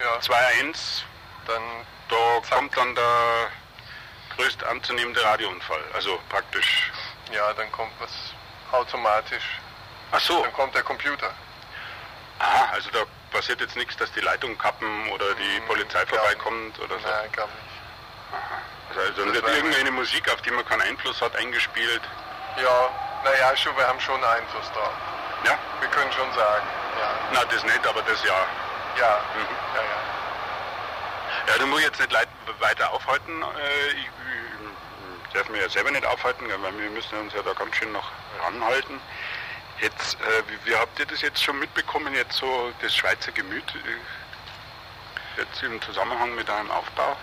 Ja. 2-1, Dann, da Zack. kommt dann der größt anzunehmende Radiounfall. Also praktisch. ja, dann kommt was automatisch. Ach so, Dann kommt der Computer. aha, also da passiert jetzt nichts, dass die Leitung kappen oder die Mm, Polizei vorbeikommt oder so. Nein, glaube nicht. Also, also dann wird irgendeine Musik, auf die man keinen Einfluss hat, eingespielt. Ja, naja, schon, wir haben schon Einfluss drauf. Ja, Wir können schon sagen. Ja, na das nicht, aber das ja. Ja, Mhm. ja, ja. Ja, du musst jetzt nicht weiter aufhalten. Äh, ich, ich darf mich ja selber nicht aufhalten, weil wir müssen uns ja da ganz schön noch ranhalten. Jetzt, äh, wie, wie habt ihr das jetzt schon mitbekommen, jetzt so das Schweizer Gemüt, äh, jetzt im Zusammenhang mit einem Aufbau?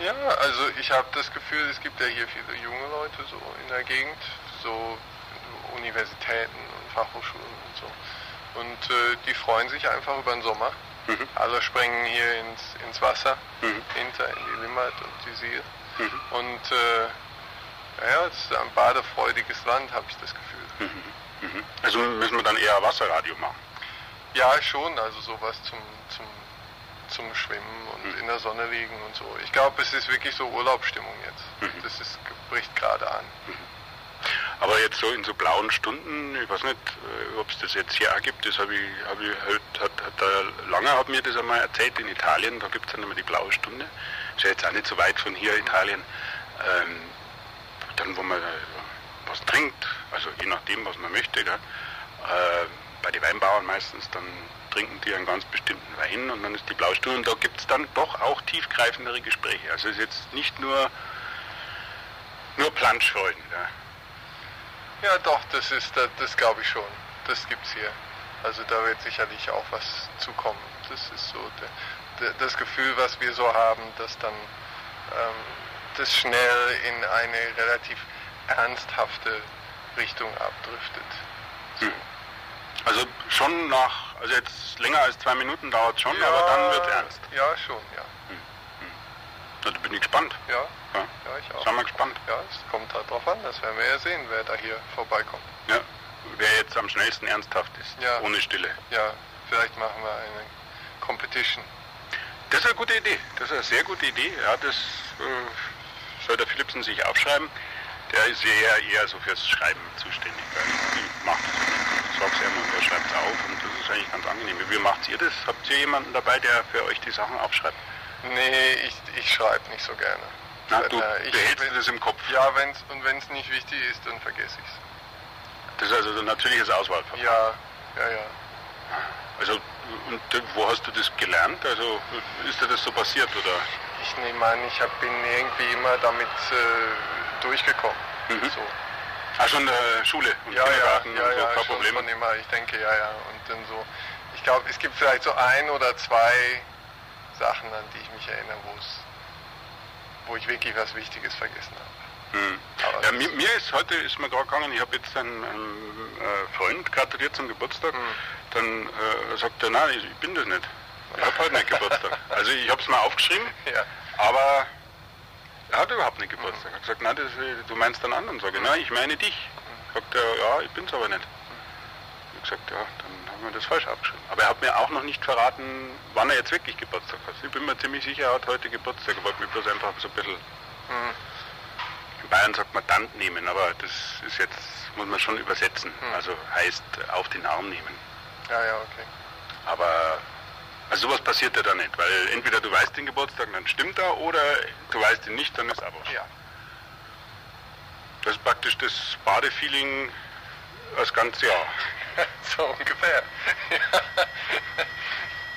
Ja, also ich habe das Gefühl, es gibt ja hier viele junge Leute so in der Gegend, so Universitäten und Fachhochschulen und so. Und äh, die freuen sich einfach über den Sommer. Mhm. Alle springen hier ins, ins Wasser, Mhm. hinter in die Limmat und die Siel. Mhm. Und äh, ja, es ist ein badefreudiges Land, habe ich das Gefühl. Mhm. Also müssen wir dann eher Wasserradio machen. Ja, schon, also sowas zum, zum, zum Schwimmen und Mhm. in der Sonne liegen und so. Ich glaube, es ist wirklich so Urlaubsstimmung jetzt. Mhm. Das ist, bricht gerade an. Aber jetzt so in so blauen Stunden, ich weiß nicht, ob es das jetzt hier auch gibt, das habe ich, hab ich halt, hat, hat der Langer hat mir das einmal erzählt, in Italien, da gibt es dann immer die blaue Stunde. Ist ja jetzt auch nicht so weit von hier, Italien. Ähm, dann, wo man äh, was trinkt, also je nachdem, was man möchte, gell? Äh, bei den Weinbauern meistens, dann trinken die einen ganz bestimmten Wein und dann ist die blaue Stunde und da gibt es dann doch auch tiefgreifendere Gespräche. Also es ist jetzt nicht nur, nur Planschfreuden. Gell? Ja, doch, das ist, das, das glaube ich schon. Das gibt's hier. Also da wird sicherlich auch was zukommen. Das ist so der, der, das Gefühl, was wir so haben, dass dann ähm, das schnell in eine relativ ernsthafte Richtung abdriftet. Hm. Also schon nach, also jetzt länger als zwei Minuten dauert schon, aber dann wird ernst. Ja, schon, ja. Da bin ich gespannt. Ja, Ja. ja, ich auch. Sind wir gespannt. Ja, es kommt halt drauf an, das werden wir ja sehen, wer da hier vorbeikommt. Ja. Wer jetzt am schnellsten ernsthaft ist, Ja. ohne Stille. Ja, vielleicht machen wir eine Competition. Das ist eine gute Idee. Das ist eine sehr gute Idee. Ja, das äh, soll der Philipsen sich aufschreiben. Der ist ja eher, eher so fürs Schreiben zuständig. Ich mach das nicht. Ich sag's ihm und er schreibt es auf und das ist eigentlich ganz angenehm. Wie macht ihr das? Habt ihr jemanden dabei, der für euch die Sachen aufschreibt? Nee, ich, ich schreibe nicht so gerne. Na, du Äh, ich- behältst dir das im Kopf. Ja, wenn's, und wenn es nicht wichtig ist, dann vergesse ich Das ist also ein natürliches Auswahlverfahren. Ja, ja, ja. Also, und wo hast du das gelernt? Also, ist dir das so passiert, oder? Ich nehme an, ich hab, bin irgendwie immer damit äh, durchgekommen. Mhm. So. Ah, schon äh, Schule und Ja, ja, Kindergarten ja, und so, ja, kein Problem. schon immer. Ich denke, ja, ja. Und dann so, ich glaube, es gibt vielleicht so ein oder zwei Sachen, an die ich mich erinnere, wo es, wo ich wirklich was Wichtiges vergessen habe. Hm. Ja, mir, mir ist heute ist mir gerade gegangen, ich habe jetzt einen, einen äh, Freund gratuliert zum Geburtstag, Hm. dann äh, sagt er, nein, ich, ich bin das nicht. Ich habe heute nicht Geburtstag. Also ich habe es mal aufgeschrieben, Ja. aber er hat überhaupt nicht Geburtstag. Er hat gesagt, nein, das, du meinst einen anderen. Sag ich, nein, ich meine dich. Sagt er, ja, ich bin's aber nicht. Ich gesagt, ja, dann haben wir das falsch aufgeschrieben. Aber er hat mir auch noch nicht verraten, wann er jetzt wirklich Geburtstag hat. Ich bin mir ziemlich sicher, er hat heute Geburtstag. Er wollte mich bloß einfach so ein bisschen Hm. in Bayern sagt man Tand nehmen, aber das ist jetzt, muss man schon übersetzen. Hm. Also heißt auf den Arm nehmen. Ja, ja, okay. Aber also sowas passiert ja da nicht, weil entweder du weißt den Geburtstag, dann stimmt er, oder du weißt ihn nicht, dann ist aber. Ja. Das ist praktisch das Badefeeling das ganze Jahr. so ungefähr.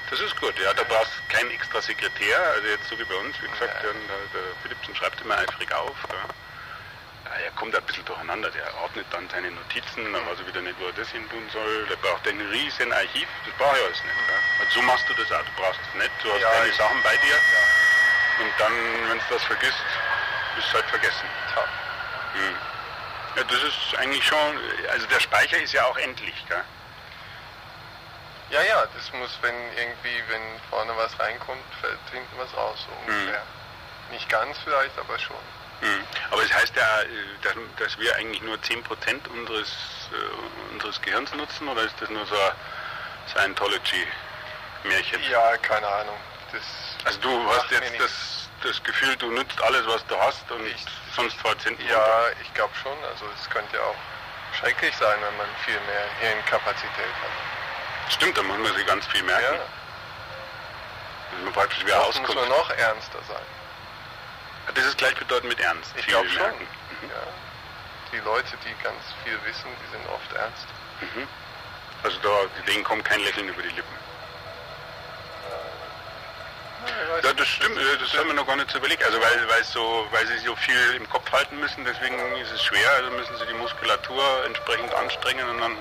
Das ist gut, ja, da brauchst du keinen extra Sekretär, also jetzt so wie bei uns, wie gesagt, Ja. der, der Philipsen schreibt immer eifrig auf. Ja. Ja, er kommt ein bisschen durcheinander, der ordnet dann seine Notizen, dann weiß er wieder nicht, wo er das hin tun soll. Der braucht ein riesen Archiv, das brauche ich alles nicht. Also so machst du das auch, du brauchst es nicht, du hast deine ich- Sachen bei dir und dann, wenn du das vergisst, ist es halt vergessen. Hm. Ja, das ist eigentlich schon, also der Speicher ist ja auch endlich, gell? Ja, ja, das muss, wenn irgendwie, wenn vorne was reinkommt, fällt hinten was raus, so ungefähr. Nicht ganz vielleicht, aber schon. Hm. Aber es heißt ja, äh, dass, dass wir eigentlich nur 10% unseres, äh, unseres Gehirns nutzen oder ist das nur so ein Scientology? Märchen? Ja, keine Ahnung. Das also du hast jetzt das, das Gefühl, du nutzt alles, was du hast und ich, sonst hinten Ja, ich glaube schon. Also es könnte auch schrecklich sein, wenn man viel mehr Hirnkapazität hat. Stimmt, dann muss man sich ganz viel merken. Ja. Man praktisch wieder Auskunft. muss man noch ernster sein. Das ist gleichbedeutend mit Ernst. Ich glaube schon. Mhm. Ja. Die Leute, die ganz viel wissen, die sind oft ernst. Mhm. Also da, denen kommt kein Lächeln über die Lippen. Ja, das stimmt, das haben wir noch gar nicht so überlegt. Also weil, weil, so, weil sie so viel im Kopf halten müssen, deswegen ist es schwer, also müssen sie die Muskulatur entsprechend anstrengen und dann.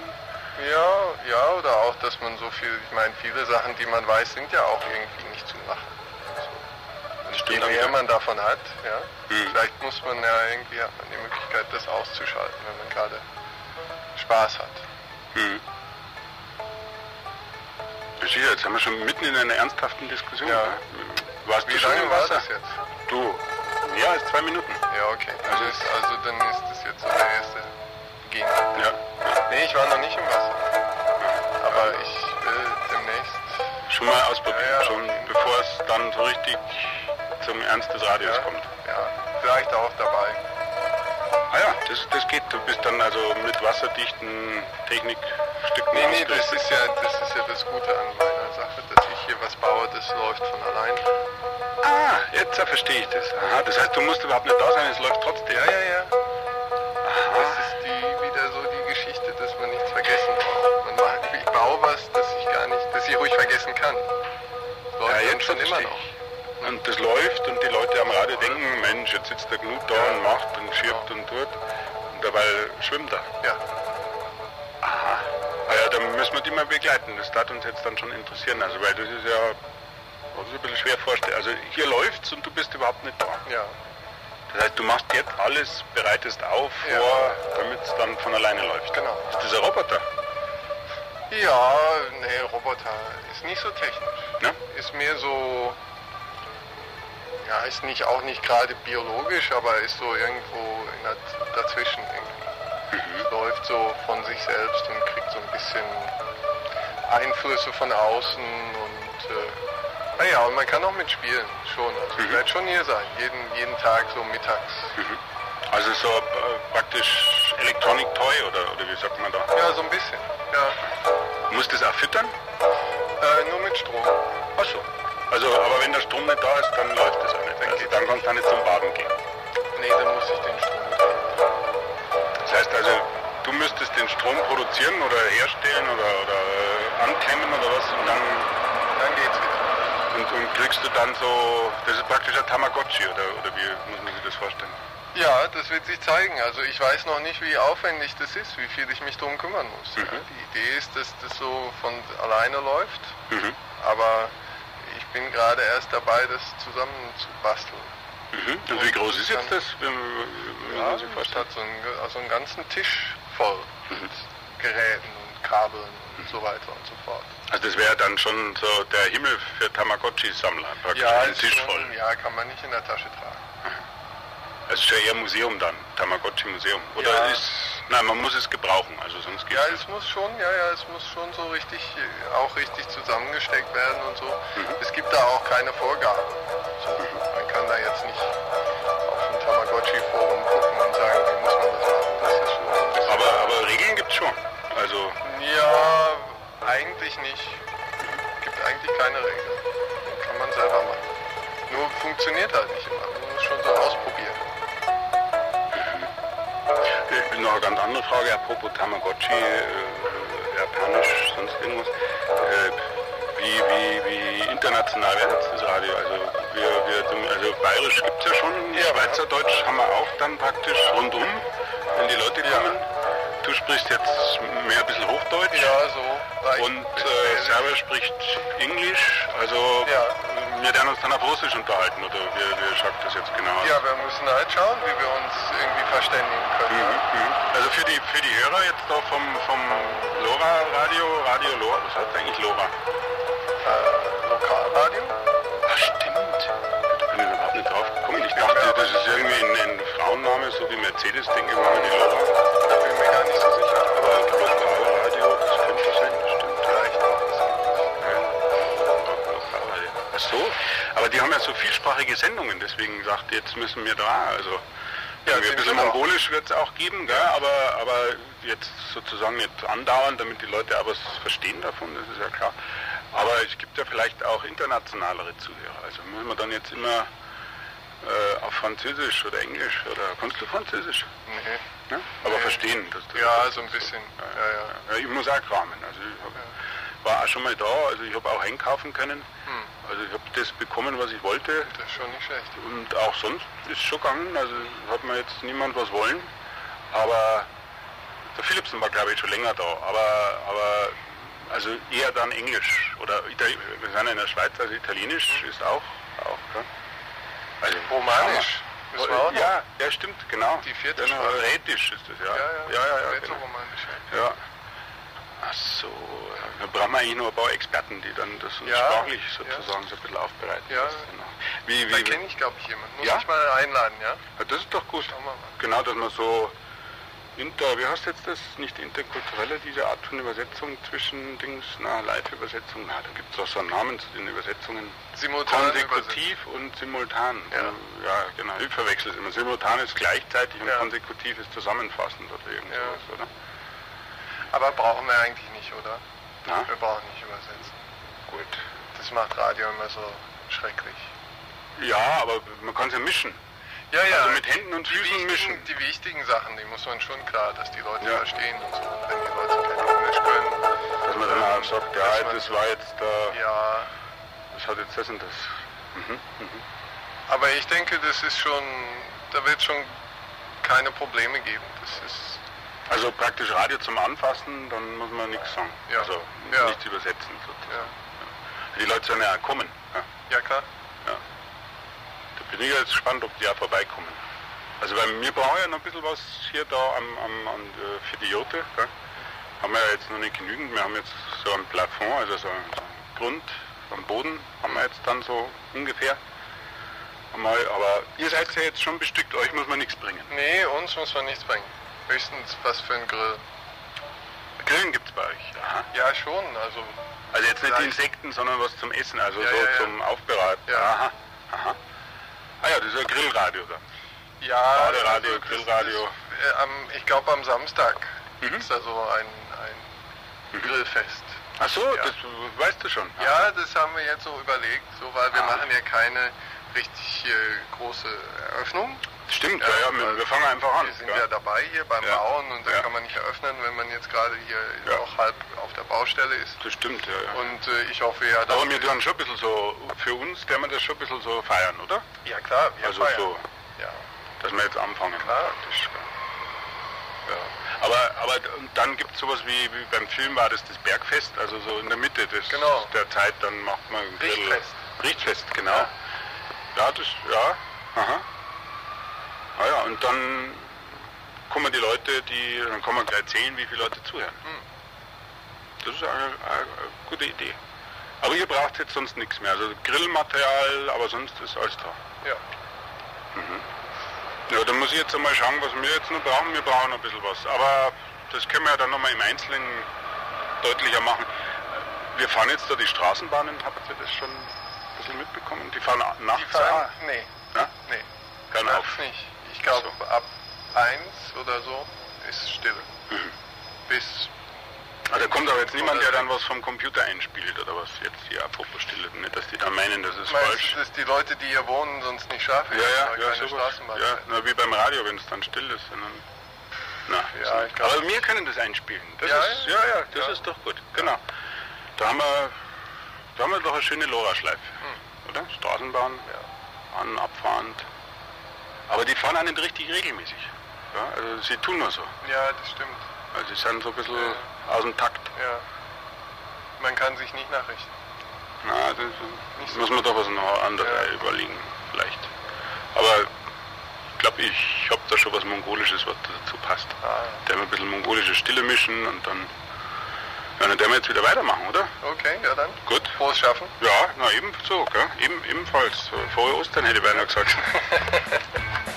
Ja, ja, oder auch, dass man so viel, ich meine, viele Sachen, die man weiß, sind ja auch irgendwie nicht zu machen. So. Je mehr man davon hat, ja, hm. vielleicht muss man ja irgendwie, hat man die Möglichkeit, das auszuschalten, wenn man gerade Spaß hat. Hm. Verstehe, jetzt haben wir schon mitten in einer ernsthaften Diskussion. Ja. Warst Wie du lange war das jetzt? Du, ja, als zwei Minuten. Ja, okay. Also, ist, also dann ist das jetzt so der erste Ging. Ja. Nee, ich war noch nicht im Wasser. Aber ich will demnächst... Schon mal ausprobieren, ja, ja, schon okay. bevor es dann so richtig zum Ernst des Radios ja, kommt. Ja, vielleicht auch dabei. Ah ja, das, das geht. Du bist dann also mit wasserdichten Technikstücken Nee, nee, das ist, ja, das ist ja das Gute an meiner Sache, dass ich hier was baue, das läuft von allein. Ah, jetzt verstehe ich das. Aha, das heißt, du musst überhaupt nicht da sein, es läuft trotzdem. Ja, ja, ja. Aha. Das ist die, wieder so die Geschichte, dass man nichts vergessen braucht. Man macht, ich baue was, das ich gar nicht, das ich ruhig vergessen kann. Das läuft ja, jetzt schon immer noch und das läuft und die Leute am Radio denken, Mensch, jetzt sitzt der Knut da und macht und schirbt und tut und dabei schwimmt er. Ja. Aha. Ah ja, dann müssen wir die mal begleiten. Das darf uns jetzt dann schon interessieren. Also weil das ist ja das ist ein bisschen schwer vorstellen. Also hier läuft's und du bist überhaupt nicht da. Ja. Das heißt, du machst jetzt alles, bereitest auf, ja. vor, damit es dann von alleine läuft. Genau. Ist das ein Roboter? Ja, nee, Roboter ist nicht so technisch. Ja? Ist mehr so ja, ist nicht auch nicht gerade biologisch, aber ist so irgendwo der, dazwischen irgendwie. Mhm. Läuft so von sich selbst und kriegt so ein bisschen Einflüsse von außen und äh, naja, und man kann auch mitspielen schon. Also mhm. ich werde schon hier sein, jeden, jeden Tag so mittags. Mhm. Also so äh, praktisch Electronic Toy oder, oder wie sagt man da? Ja, so ein bisschen, ja. Muss das auch füttern? Äh, nur mit Strom. Achso. Also, aber wenn der Strom nicht da ist, dann läuft das auch also, dann kannst du nicht zum Baden gehen. Nee, dann muss ich den Strom Das heißt also, du müsstest den Strom produzieren oder herstellen oder, oder äh, anklemmen oder was und dann... Dann geht's wieder. Und, und kriegst du dann so, das ist praktisch ein Tamagotchi oder, oder wie muss man sich das vorstellen? Ja, das wird sich zeigen. Also ich weiß noch nicht, wie aufwendig das ist, wie viel ich mich darum kümmern muss. Mhm. Die Idee ist, dass das so von alleine läuft. Mhm. Aber bin gerade erst dabei, das zusammenzubasteln. Mhm. Und wie groß ist jetzt das? Wenn, wenn ja, man hat so einen, also einen ganzen Tisch voll mhm. mit Geräten und Kabeln und so weiter und so fort. Also das wäre dann schon so der Himmel für Tamagotchi-Sammler, praktisch ja, ein Tisch schon, voll. Ja, kann man nicht in der Tasche tragen. Es ist ja eher Museum dann, Tamagotchi-Museum. Oder ja. ist, nein, man muss es gebrauchen, also sonst geht Ja, es muss schon, ja, ja, es muss schon so richtig, auch richtig zusammengesteckt werden und so. Mhm. Es gibt da auch keine Vorgaben. So, mhm. Man kann da jetzt nicht auf ein Tamagotchi-Forum gucken und sagen, wie muss man das machen. Das ist schon aber, aber Regeln gibt es schon. Also. Ja, eigentlich nicht. Es gibt eigentlich keine Regeln. Kann man selber machen. Nur funktioniert halt nicht immer. Man muss schon so ausprobieren noch eine ganz andere Frage, apropos Tamagotchi, äh, japanisch, sonst irgendwas. Äh, wie, wie, wie international jetzt das Radio? Also, wir, wir, also bayerisch gibt es ja schon, ja, Schweizerdeutsch haben wir auch dann praktisch rundum, wenn die Leute kommen. Du sprichst jetzt mehr ein bisschen Hochdeutsch. Ja, so. Und äh, Server spricht Englisch. Also ja. Wir werden uns dann auf Russisch unterhalten oder wie, wie schaut das jetzt genau aus? Ja, wir müssen halt schauen, wie wir uns irgendwie verständigen können. Mhm, mhm. Also für die für die Hörer jetzt da vom, vom LoRa Radio, Radio LoRa, was heißt eigentlich LoRa? Äh, Lokalradio? Ach stimmt. Da bin ich überhaupt nicht drauf gekommen. Ich dachte, das ist irgendwie ein, ein Frauenname, so wie Mercedes, denke ich mal, die LoRa. Da bin ich mir gar nicht so sicher. Aber Lokalradio, Aber die haben ja so vielsprachige Sendungen, deswegen sagt jetzt müssen wir da, also ja, ein bisschen mongolisch wird es auch geben, gell? Aber, aber jetzt sozusagen nicht andauern, damit die Leute aber es verstehen davon, das ist ja klar. Aber es gibt ja vielleicht auch internationalere Zuhörer. Also müssen wir dann jetzt immer äh, auf Französisch oder Englisch oder kannst du Französisch? Nee. Ja? Aber Nee. verstehen. Das, das Ja, so ein bisschen. Ja. ja, ich muss auch kramen. Also ich hab, war auch schon mal da, also ich habe auch einkaufen können. Hm. Also ich habe das bekommen, was ich wollte. Das ist schon nicht schlecht. Und auch sonst ist schon gegangen. Also hat mir jetzt niemand was wollen. Aber der Philipsen war glaube ich schon länger da. Aber, aber also eher dann Englisch. Oder Itali wir sind in der Schweiz, also Italienisch ist auch. auch gell? also, Romanisch. Müssen wir auch ja, ja, stimmt, genau. Die vierte genau. Rätisch ist das, ja. Ja, ja, ja, ja, ja, Nicht so genau. Ja. Ja. Ach so, ja. Brauchen wir eigentlich noch ein paar Experten, die dann das Ja, sprachlich ja. sozusagen so ein bisschen aufbereiten. Ja. Noch. Wie, Da wie, kenne ich, glaube ich, jemanden. Muss Ja? ich mal einladen, ja? ja, das ist doch gut. Genau, dass man so inter, wie heißt jetzt das? Nicht interkulturelle, diese Art von Übersetzung zwischen Dings, na, Live-Übersetzung, na, da gibt es auch so einen Namen zu den Übersetzungen. Simultan Konsekutiv und simultan. Ja. Ja, genau, ich verwechsel es immer. Simultan ist gleichzeitig und Ja. konsekutiv ist zusammenfassend oder irgend Ja. sowas, oder? Aber brauchen wir eigentlich nicht, oder? Na, Wir brauchen nicht übersetzen. gut. Das macht Radio immer so schrecklich. Ja, aber man kann es ja mischen. Ja, ja. Also mit Händen und die Füßen mischen. Die wichtigen Sachen, die muss man schon klar, dass die Leute Ja. verstehen und so. Wenn die Leute kein Englisch können. Dass man dann auch sagt, ja, man- das war jetzt, äh, Ja, das hat jetzt das und das. Mhm, mhm. aber ich denke, das ist schon, da wird schon keine Probleme geben. Das ist, Also praktisch Radio zum Anfassen, dann muss man nichts sagen. Ja. Also Ja. nichts übersetzen sozusagen. ja. Die Leute sollen ja auch kommen. Ja. Ja, klar. Da bin ich jetzt gespannt, ob die auch vorbeikommen. Also weil wir brauchen ja noch ein bisschen was hier da am, am, an, äh, für die Jote. Gell? Haben wir ja jetzt noch nicht genügend. Wir haben jetzt so ein Plafond, also so einen, Grund am Boden haben wir jetzt dann so ungefähr. Aber ihr seid ja jetzt schon bestückt, euch muss man nichts bringen. Nee, uns muss man nichts bringen. Höchstens was für ein Grill. Grillen gibt es bei euch. Aha. Ja, schon. Also, Also jetzt nicht Insekten, sondern was zum Essen, also Ja, so ja, ja. zum Aufbereiten. Ja. Aha. Aha. Ah ja, das ist ein Grillradio dann. ja. Baderadio, das- Grillradio. Das, äh, am, ich glaube, am Samstag Mhm. es da so ein, ein Grillfest. Ach so, Ja. das weißt du schon. Ja, das haben wir jetzt so überlegt, so, weil wir Ah. machen ja keine richtig äh, große Eröffnung. Stimmt, ja, Ja, wir, wir fangen einfach an. Wir sind ja. ja dabei hier beim Ja. Bauen und da Ja. kann man nicht eröffnen, wenn man jetzt gerade hier auch halb auf der Baustelle ist. Das stimmt, ja. Und äh, ich hoffe ja, dass Aber wir tun schon ein bisschen so, für uns, der wir das schon ein bisschen so feiern, oder? Ja klar, wir also feiern. so, Ja, dass wir jetzt anfangen. klar. Das, ja. Aber, aber dann gibt es sowas wie, wie beim Film war das das Bergfest, also so in der Mitte des, Genau. der Zeit, dann macht man ein. Richtfest. Richtfest, genau. Ja. Ja, das, ja, aha. Ah ja, und dann kommen die Leute, die, dann kann man gleich erzählen, wie viele Leute zuhören. Hm. Das ist eine, eine, gute Idee. Aber ihr braucht jetzt sonst nichts mehr. Also Grillmaterial, aber sonst ist alles da. Ja. Ja, dann muss ich jetzt einmal schauen, was wir jetzt noch brauchen. Wir brauchen noch ein bisschen was. Aber das können wir ja dann nochmal im Einzelnen deutlicher machen. Wir fahren jetzt da die Straßenbahnen, habt ihr das schon ein bisschen mitbekommen? Die fahren nachts Die fahren, nee, Ja? nee, nachts auf. nicht. Ich glaube ab 1 oder so ist Stille. Mhm. Bis, Ah, da kommt aber jetzt niemand, der dann was vom Computer einspielt oder was jetzt hier apropos Stille. Nicht, dass die dann meinen, das ist meinst falsch. du, dass die Leute, die hier wohnen, sonst nicht schlafen? Ja, ja, ja, keine sowas. Ja, na, wie beim Radio, wenn es dann still ist. Sondern, na, Ja, glaub- Aber wir können das einspielen. Das Ja, ist, ja, ja, das ja. ist doch gut. Genau. Da haben wir, da haben wir doch eine schöne Lora-Schleife, Hm. oder? Straßenbahn, an, abfahrend. Aber die fahren auch nicht richtig regelmäßig. Ja, also sie tun nur so. Ja, das stimmt. Also sie sind so ein bisschen Ja. aus dem Takt. Ja. Man kann sich nicht nachrichten. Na, das, Nicht so. muss man doch was noch anderes Ja. überlegen, vielleicht. Aber ich glaube, ich habe da schon was Mongolisches, was dazu passt. Ah, Der wir ein bisschen mongolische Stille mischen und dann, ja, dann werden wir jetzt wieder weitermachen, oder? okay, ja dann. Gut. Frohes Schaffen. Ja, na ebenso, gell? Eben, ebenfalls. Frohe Ostern hätte ich beinahe gesagt.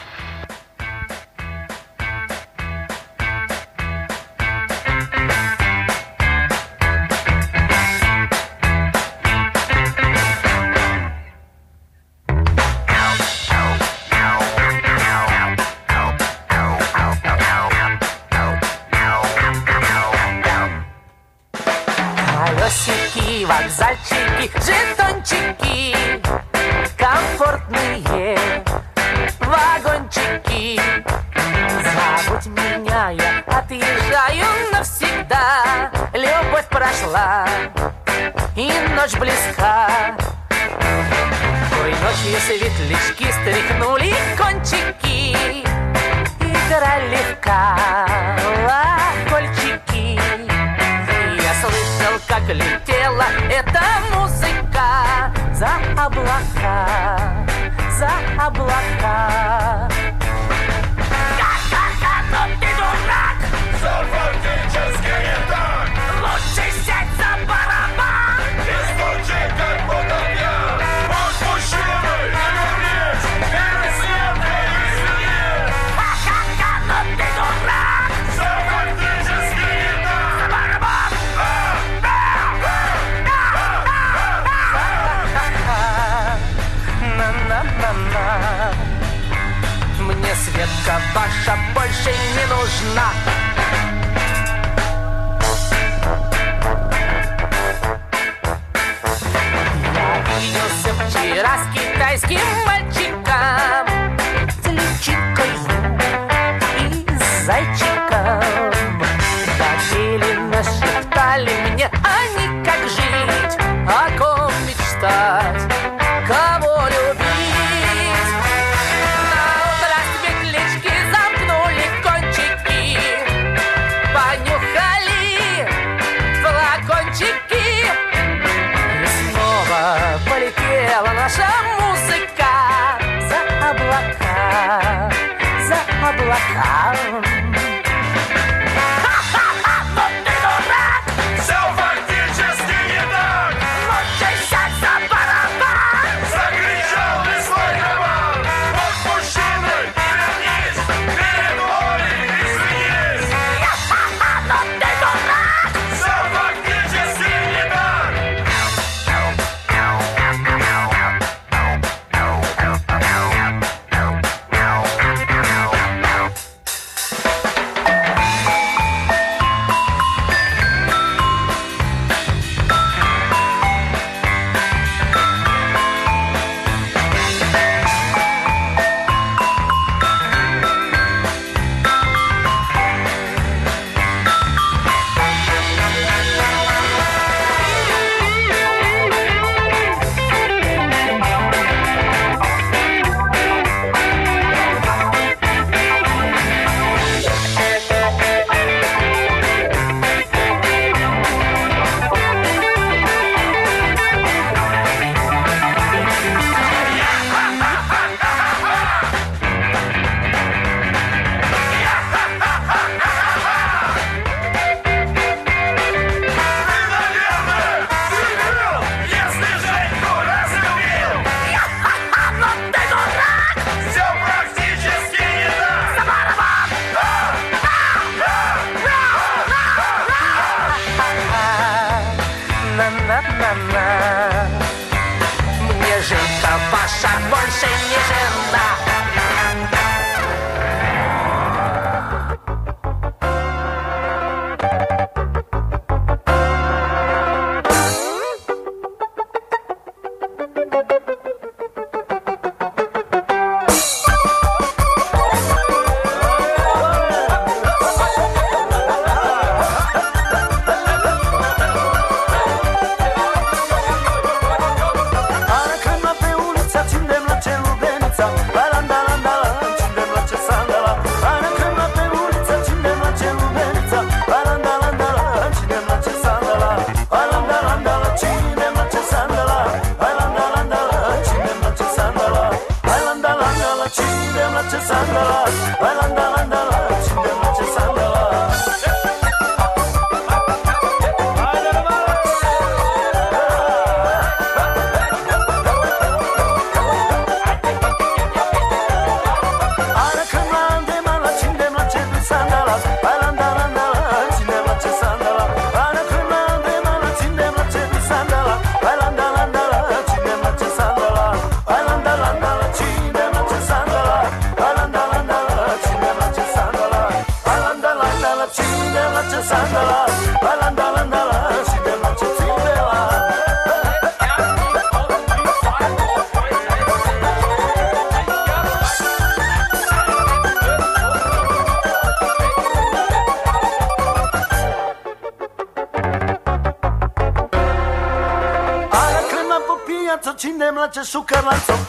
наша музыка за облака, за облака. Baixar voz sem legenda su carlanzo